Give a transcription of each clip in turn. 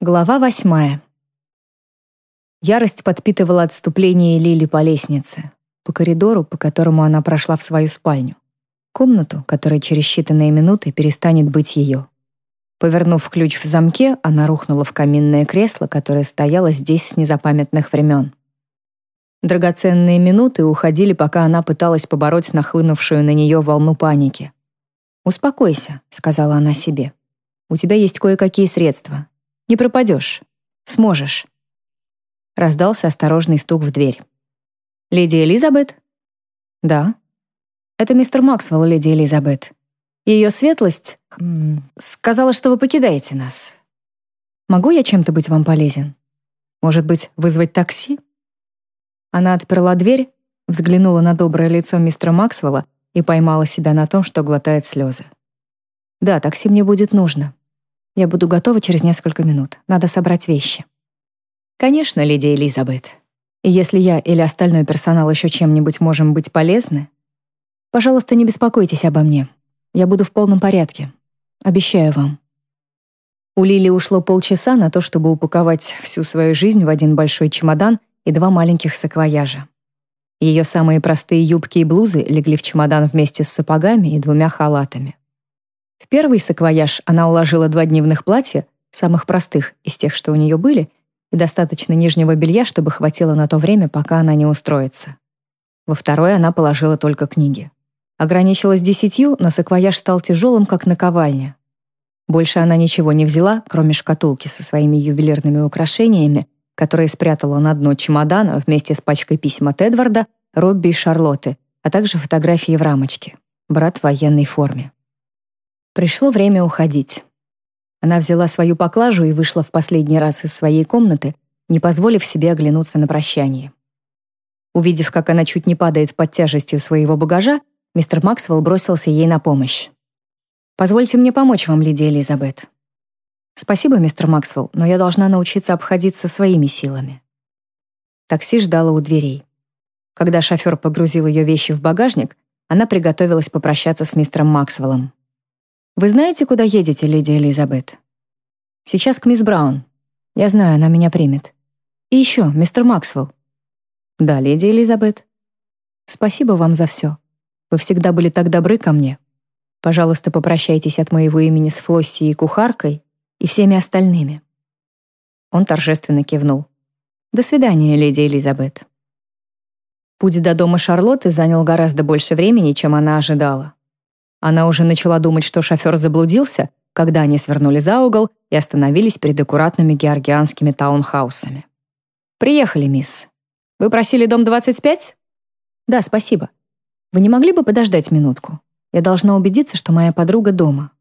Глава восьмая. Ярость подпитывала отступление Лили по лестнице, по коридору, по которому она прошла в свою спальню. Комнату, которая через считанные минуты перестанет быть ее. Повернув ключ в замке, она рухнула в каминное кресло, которое стояло здесь с незапамятных времен. Драгоценные минуты уходили, пока она пыталась побороть нахлынувшую на нее волну паники. «Успокойся», — сказала она себе. «У тебя есть кое-какие средства. Не пропадешь. Сможешь. Раздался осторожный стук в дверь. «Леди Элизабет?» «Да». «Это мистер Максвелл, леди Элизабет. Ее светлость сказала, что вы покидаете нас. Могу я чем-то быть вам полезен? Может быть, вызвать такси?» Она отперла дверь, взглянула на доброе лицо мистера Максвелла и поймала себя на том, что глотает слезы. «Да, такси мне будет нужно. Я буду готова через несколько минут. Надо собрать вещи. Конечно, леди Элизабет. И если я или остальной персонал еще чем-нибудь можем быть полезны, пожалуйста, не беспокойтесь обо мне. Я буду в полном порядке. Обещаю вам. У Лили ушло полчаса на то, чтобы упаковать всю свою жизнь в один большой чемодан и два маленьких саквояжа. Ее самые простые юбки и блузы легли в чемодан вместе с сапогами и двумя халатами. В первый саквояж она уложила два дневных платья, самых простых из тех, что у нее были, и достаточно нижнего белья, чтобы хватило на то время, пока она не устроится. Во второй она положила только книги. Ограничилась десятью, но саквояж стал тяжелым, как наковальня. Больше она ничего не взяла, кроме шкатулки со своими ювелирными украшениями, которые спрятала на дно чемодана вместе с пачкой писем от Эдварда, Робби и Шарлотты, а также фотографии в рамочке. Брат в военной форме. Пришло время уходить. Она взяла свою поклажу и вышла в последний раз из своей комнаты, не позволив себе оглянуться на прощание. Увидев, как она чуть не падает под тяжестью своего багажа, мистер Максвелл бросился ей на помощь. «Позвольте мне помочь вам, леди Элизабет». «Спасибо, мистер Максвелл, но я должна научиться обходиться своими силами». Такси ждало у дверей. Когда шофер погрузил ее вещи в багажник, она приготовилась попрощаться с мистером Максвеллом. «Вы знаете, куда едете, леди Элизабет?» «Сейчас к мисс Браун. Я знаю, она меня примет. И еще, мистер Максвелл». «Да, леди Элизабет». «Спасибо вам за все. Вы всегда были так добры ко мне. Пожалуйста, попрощайтесь от моего имени с Флосси и кухаркой и всеми остальными». Он торжественно кивнул. «До свидания, леди Элизабет». Путь до дома Шарлотты занял гораздо больше времени, чем она ожидала. Она уже начала думать, что шофер заблудился, когда они свернули за угол и остановились перед аккуратными георгианскими таунхаусами. «Приехали, мисс. Вы просили дом 25?» «Да, спасибо. Вы не могли бы подождать минутку? Я должна убедиться, что моя подруга дома».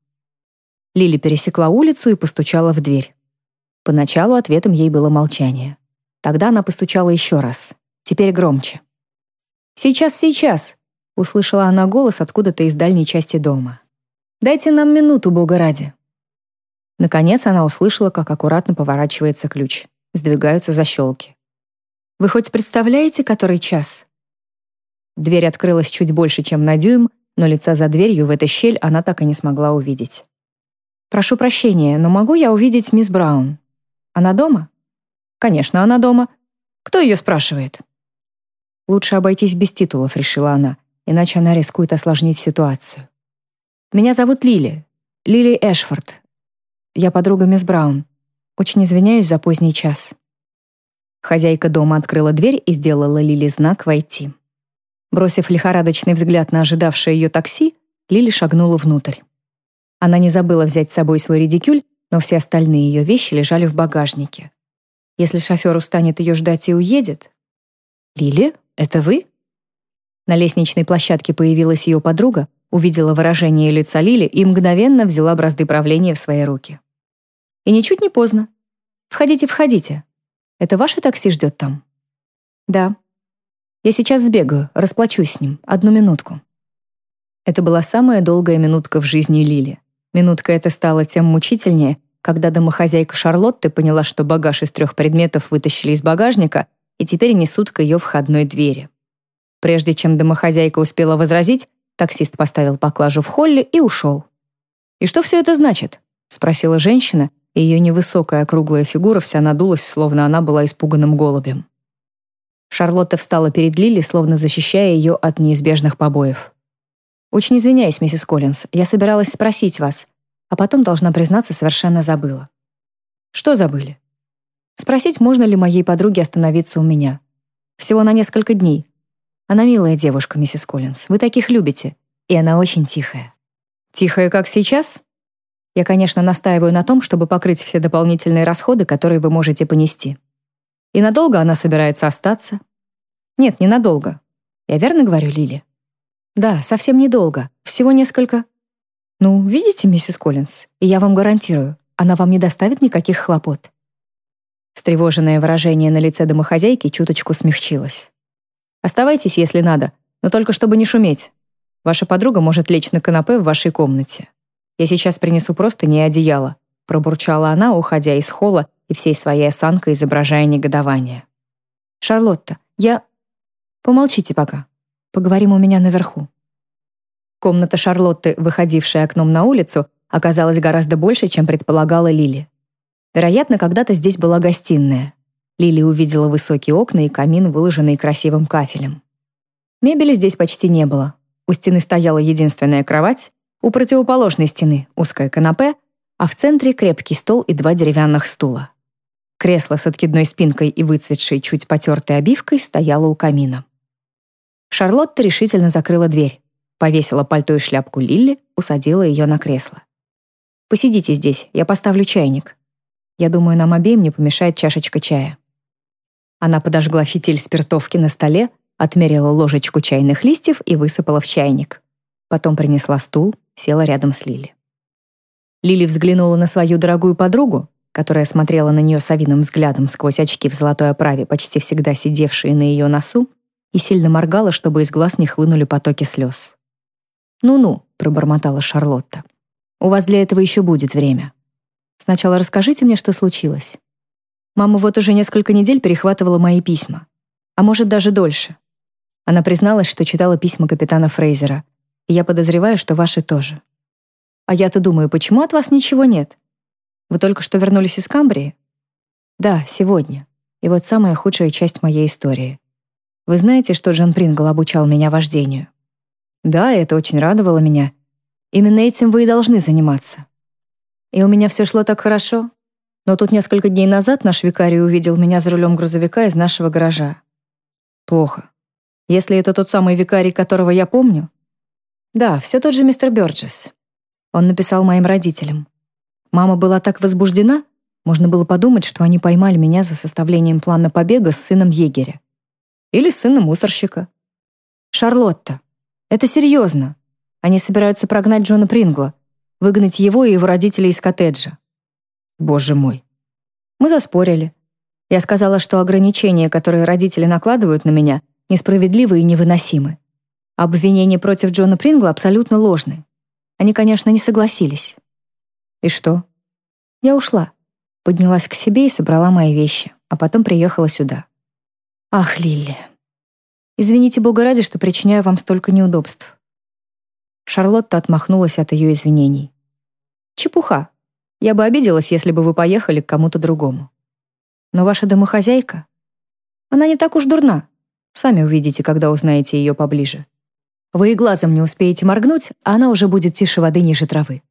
Лили пересекла улицу и постучала в дверь. Поначалу ответом ей было молчание. Тогда она постучала еще раз. Теперь громче. «Сейчас, сейчас!» Услышала она голос откуда-то из дальней части дома. «Дайте нам минуту, Бога ради». Наконец она услышала, как аккуратно поворачивается ключ. Сдвигаются защелки. «Вы хоть представляете, который час?» Дверь открылась чуть больше, чем на дюйм, но лица за дверью в этой щель она так и не смогла увидеть. «Прошу прощения, но могу я увидеть мисс Браун? Она дома?» «Конечно, она дома. Кто ее спрашивает?» «Лучше обойтись без титулов», — решила она иначе она рискует осложнить ситуацию. «Меня зовут Лили. Лили Эшфорд. Я подруга мисс Браун. Очень извиняюсь за поздний час». Хозяйка дома открыла дверь и сделала Лили знак «Войти». Бросив лихорадочный взгляд на ожидавшее ее такси, Лили шагнула внутрь. Она не забыла взять с собой свой редикюль, но все остальные ее вещи лежали в багажнике. Если шофер устанет ее ждать и уедет... «Лили, это вы?» На лестничной площадке появилась ее подруга, увидела выражение лица Лили и мгновенно взяла бразды правления в свои руки. «И ничуть не поздно. Входите, входите. Это ваше такси ждет там?» «Да. Я сейчас сбегаю, расплачусь с ним. Одну минутку». Это была самая долгая минутка в жизни Лили. Минутка эта стала тем мучительнее, когда домохозяйка Шарлотты поняла, что багаж из трех предметов вытащили из багажника и теперь несут к ее входной двери. Прежде чем домохозяйка успела возразить, таксист поставил поклажу в холле и ушел. «И что все это значит?» — спросила женщина, и ее невысокая круглая фигура вся надулась, словно она была испуганным голубем. Шарлотта встала перед Лили, словно защищая ее от неизбежных побоев. «Очень извиняюсь, миссис Коллинз, я собиралась спросить вас, а потом, должна признаться, совершенно забыла». «Что забыли?» «Спросить, можно ли моей подруге остановиться у меня. Всего на несколько дней. Она милая девушка, миссис Коллинз, вы таких любите, и она очень тихая». «Тихая, как сейчас?» Я, конечно, настаиваю на том, чтобы покрыть все дополнительные расходы, которые вы можете понести. И надолго она собирается остаться? Нет, ненадолго. Я верно говорю, Лили? Да, совсем недолго. Всего несколько... Ну, видите, миссис Коллинз, и я вам гарантирую, она вам не доставит никаких хлопот. Встревоженное выражение на лице домохозяйки чуточку смягчилось. Оставайтесь, если надо, но только чтобы не шуметь. Ваша подруга может лечь на канапе в вашей комнате. Я сейчас принесу просто не одеяло», пробурчала она, уходя из холла и всей своей осанкой изображая негодование. «Шарлотта, я...» «Помолчите пока. Поговорим у меня наверху». Комната Шарлотты, выходившая окном на улицу, оказалась гораздо больше, чем предполагала Лили. Вероятно, когда-то здесь была гостиная. Лили увидела высокие окна и камин, выложенный красивым кафелем. Мебели здесь почти не было. У стены стояла единственная кровать, у противоположной стены узкое канапе, а в центре крепкий стол и два деревянных стула. Кресло с откидной спинкой и выцветшей, чуть потертой обивкой стояло у камина. Шарлотта решительно закрыла дверь, повесила пальто и шляпку Лилли, усадила ее на кресло. «Посидите здесь, я поставлю чайник. Я думаю, нам обеим не помешает чашечка чая». Она подожгла фитиль спиртовки на столе, отмерила ложечку чайных листьев и высыпала в чайник. Потом принесла стул, села рядом с Лили. Лили взглянула на свою дорогую подругу, которая смотрела на нее совиным взглядом сквозь очки в золотой оправе, почти всегда сидевшие на ее носу, и сильно моргала, чтобы из глаз не хлынули потоки слез. «Ну-ну», — пробормотала Шарлотта. «У вас для этого еще будет время. Сначала расскажите мне, что случилось. Мама вот уже несколько недель перехватывала мои письма. А может, даже дольше. Она призналась, что читала письма капитана Фрейзера — и я подозреваю, что ваши тоже. А я-то думаю, почему от вас ничего нет? Вы только что вернулись из Камбрии? Да, сегодня. И вот самая худшая часть моей истории. Вы знаете, что Джон Прингл обучал меня вождению? Да, это очень радовало меня. Именно этим вы и должны заниматься. И у меня все шло так хорошо. Но тут несколько дней назад наш викарий увидел меня за рулем грузовика из нашего гаража. Плохо. Если это тот самый викарий, которого я помню, да, все тот же мистер Бёрджес. Он написал моим родителям. Мама была так возбуждена, можно было подумать, что они поймали меня за составлением плана побега с сыном егеря. Или сыном мусорщика. Шарлотта. Это серьезно. Они собираются прогнать Джона Прингла, выгнать его и его родителей из коттеджа. Боже мой. Мы заспорили. Я сказала, что ограничения, которые родители накладывают на меня, несправедливы и невыносимы. Обвинения против Джона Прингла абсолютно ложны. Они, конечно, не согласились. И что? Я ушла. Поднялась к себе и собрала мои вещи, а потом приехала сюда. Ах, Лилли. Извините Бога ради, что причиняю вам столько неудобств. Шарлотта отмахнулась от ее извинений. Чепуха. Я бы обиделась, если бы вы поехали к кому-то другому. Но ваша домохозяйка, она не так уж дурна. Сами увидите, когда узнаете ее поближе. Вы и глазом не успеете моргнуть, а она уже будет тише воды ниже травы.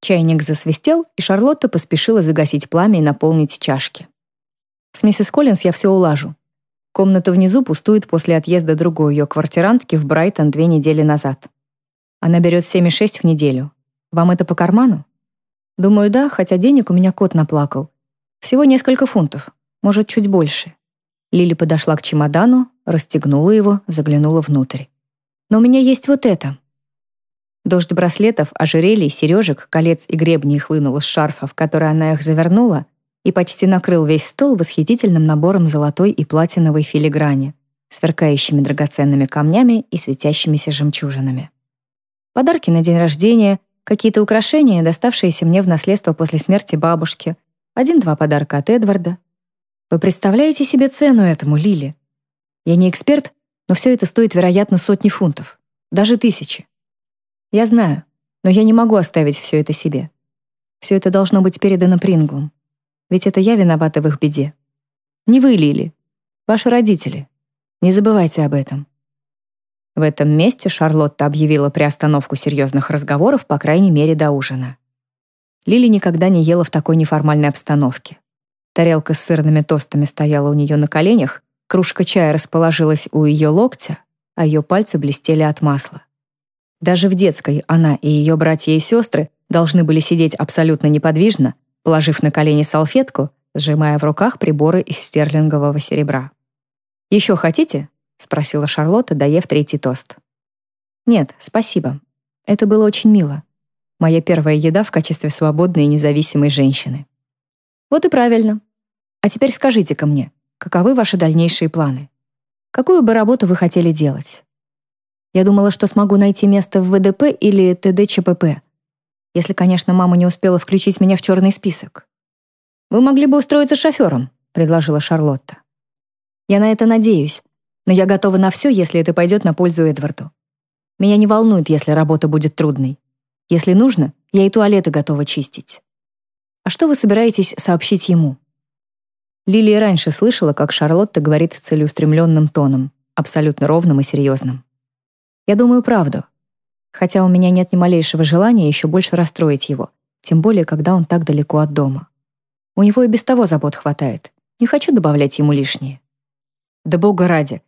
Чайник засвистел, и Шарлотта поспешила загасить пламя и наполнить чашки. С миссис Коллинз я все улажу. Комната внизу пустует после отъезда другой ее квартирантки в Брайтон две недели назад. Она берет 7,6 в неделю. Вам это по карману? Думаю, да, хотя денег у меня кот наплакал. Всего несколько фунтов, может, чуть больше. Лили подошла к чемодану, расстегнула его, заглянула внутрь. Но у меня есть вот это». Дождь браслетов, ожерелий, сережек, колец и гребней хлынул из шарфа, в который она их завернула, и почти накрыл весь стол восхитительным набором золотой и платиновой филиграни, сверкающими драгоценными камнями и светящимися жемчужинами. Подарки на день рождения, какие-то украшения, доставшиеся мне в наследство после смерти бабушки, один-два подарка от Эдварда. Вы представляете себе цену этому, Лили? Я не эксперт, но все это стоит, вероятно, сотни фунтов, даже тысячи. Я знаю, но я не могу оставить все это себе. Все это должно быть передано Принглам. Ведь это я виновата в их беде. Не вы, Лили. Ваши родители. Не забывайте об этом. В этом месте Шарлотта объявила приостановку серьезных разговоров, по крайней мере, до ужина. Лили никогда не ела в такой неформальной обстановке. Тарелка с сырными тостами стояла у нее на коленях, кружка чая расположилась у ее локтя, а ее пальцы блестели от масла. Даже в детской она и ее братья и сестры должны были сидеть абсолютно неподвижно, положив на колени салфетку, сжимая в руках приборы из стерлингового серебра. «Еще хотите?» — спросила Шарлотта, доев третий тост. «Нет, спасибо. Это было очень мило. Моя первая еда в качестве свободной и независимой женщины». «Вот и правильно. А теперь скажите-ка мне, каковы ваши дальнейшие планы? Какую бы работу вы хотели делать? Я думала, что смогу найти место в ВДП или ТДЧПП, если, конечно, мама не успела включить меня в черный список. «Вы могли бы устроиться шофером», — предложила Шарлотта. «Я на это надеюсь, но я готова на все, если это пойдет на пользу Эдварду. Меня не волнует, если работа будет трудной. Если нужно, я и туалеты готова чистить. А что вы собираетесь сообщить ему?» Лилия раньше слышала, как Шарлотта говорит целеустремленным тоном, абсолютно ровным и серьезным. Я думаю правду. Хотя у меня нет ни малейшего желания еще больше расстроить его, тем более, когда он так далеко от дома. У него и без того забот хватает. Не хочу добавлять ему лишнее. Да бога ради.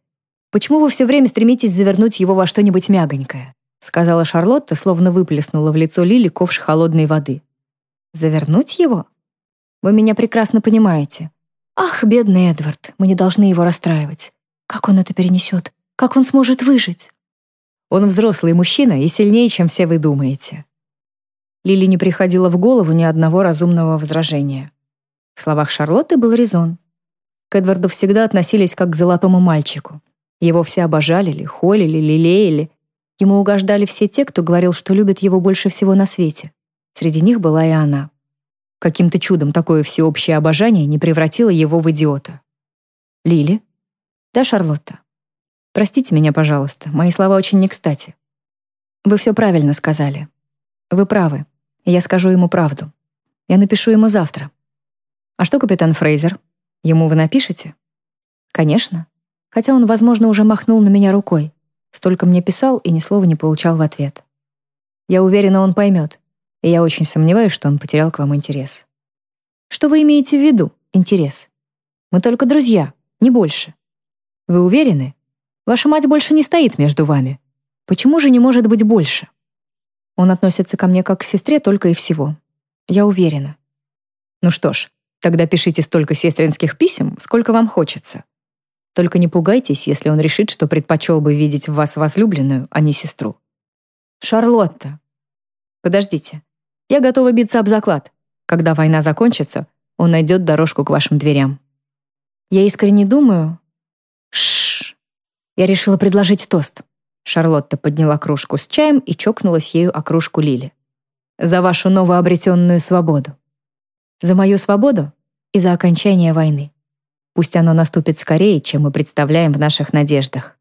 Почему вы все время стремитесь завернуть его во что-нибудь мягонькое? сказала Шарлотта, словно выплеснула в лицо Лили ковш холодной воды. Завернуть его? Вы меня прекрасно понимаете. Ах, бедный Эдвард, мы не должны его расстраивать. Как он это перенесет? Как он сможет выжить? Он взрослый мужчина и сильнее, чем все вы думаете. Лили не приходило в голову ни одного разумного возражения. В словах Шарлотты был резон. К Эдварду всегда относились как к золотому мальчику. Его все обожали, холили, лелеяли. Ему угождали все те, кто говорил, что любит его больше всего на свете. Среди них была и она. Каким-то чудом такое всеобщее обожание не превратило его в идиота. «Лили?» «Да, Шарлотта?» Простите меня, пожалуйста, мои слова очень не кстати. Вы все правильно сказали. Вы правы. Я скажу ему правду. Я напишу ему завтра. А что капитан Фрейзер? Ему вы напишете? Конечно. Хотя он, возможно, уже махнул на меня рукой. Столько мне писал и ни слова не получал в ответ. Я уверена, он поймет. И я очень сомневаюсь, что он потерял к вам интерес. Что вы имеете в виду, интерес? Мы только друзья, не больше. Вы уверены? Ваша мать больше не стоит между вами. Почему же не может быть больше? Он относится ко мне как к сестре только и всего. Я уверена. Ну что ж, тогда пишите столько сестринских писем, сколько вам хочется. Только не пугайтесь, если он решит, что предпочел бы видеть в вас возлюбленную, а не сестру. Шарлотта. Подождите. Я готова биться об заклад. Когда война закончится, он найдет дорожку к вашим дверям. Я искренне думаю... Шш. Я решила предложить тост. Шарлотта подняла кружку с чаем и чокнулась ею о кружку Лили. «За вашу новообретенную свободу. За мою свободу и за окончание войны. Пусть оно наступит скорее, чем мы представляем в наших надеждах.